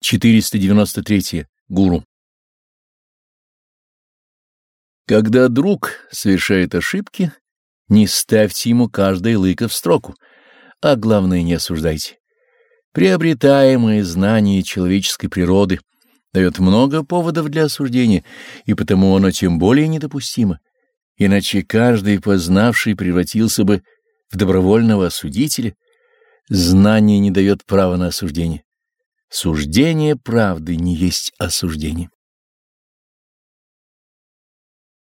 493. Гуру. Когда друг совершает ошибки, не ставьте ему каждое лыко в строку, а главное не осуждайте. Приобретаемое знание человеческой природы дает много поводов для осуждения, и потому оно тем более недопустимо, иначе каждый познавший превратился бы в добровольного осудителя. Знание не дает права на осуждение. Суждение правды не есть осуждение.